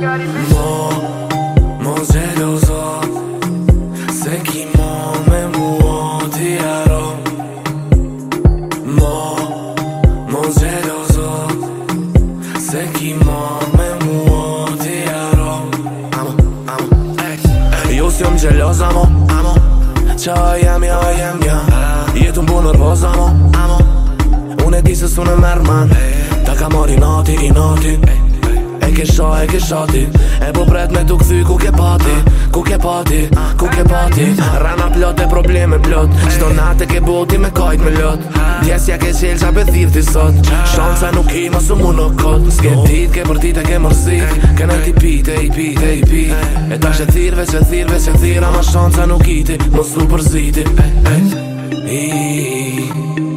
Mo, mo gjeloza Se ki mo me mua a aro Mo, mo gjeloza Se ki mo me mua a aro Amo, amo, ej Jo si jom gjeloza mo, amo Qa jam, ja jam, ja Jetu mbu nërvoz, amo, amo Unë e di se su në mërë man Ta ka mori natin, i natin, ej kisha, e kisha ti E po pret me tuk thuj ku ke pati Ku ke pati, ku ke pati Rana plot e probleme plot Shto nate ke boti me kajt me lot Djesja ke qel qa pe ti sot Shonca nuk ima su mu në kot Ske dit ke për dit e ke mërzit Ke ti pi, i pi, i pi E ta që thirve, që thirve, që thira Ma shonca nuk i ti, më su përziti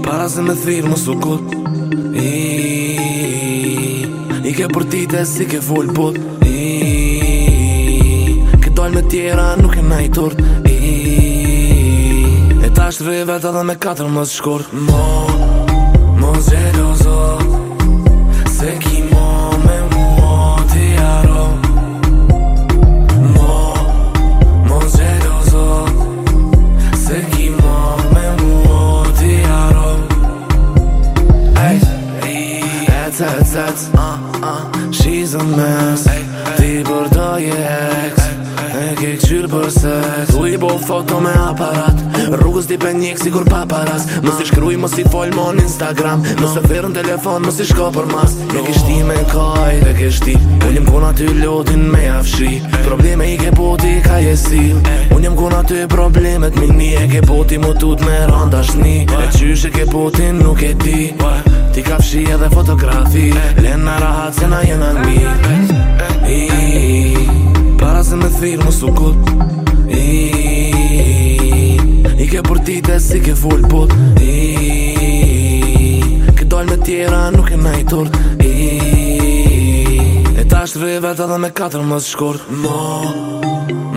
Para se me thirë më su kut Iiii Ike për ti të si ke full put Ke dojnë me tjera nuk e na i turt E ta shtë rrëve të dhe me katër më shkur Mo, mo zhjelo zot Let's set uh uh she's a mess Ti bordo je ex E ke këqyrë për sex Tu i bo foto me aparat Rrugës di për njekë si kur paparas Mës i shkryj, mës i foljë mon Instagram Mës e në telefon, mës i shko për mas E kështi me kaj, e kështi Unë jëmë kona ty lotin me afshi Probleme i ke poti ka jesi Unë jëmë kona ty problemet mi E ke poti më tut me randashni E qysh e ke poti nuk e ti Ti kafshi edhe fotografi Lena rahat se na jena mi Para se me thirë mu su kut I, I ke për ti te si ke full put I, Ke dojnë me tjera nuk e nej tort I, E ta shtë vrive të dhe me katër më shkurt Mo,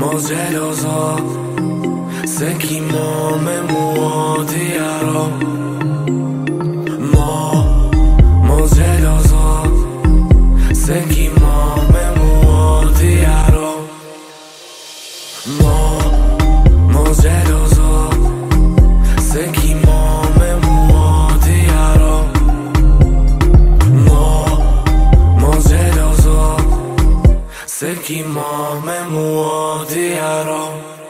mo zgjelo zot Se ki mo me mua ti arom Secchi mo, me mu diaro Mo, mo geloso Secchi mo, me mu diaro Mo, mo geloso Secchi mo, me mu diaro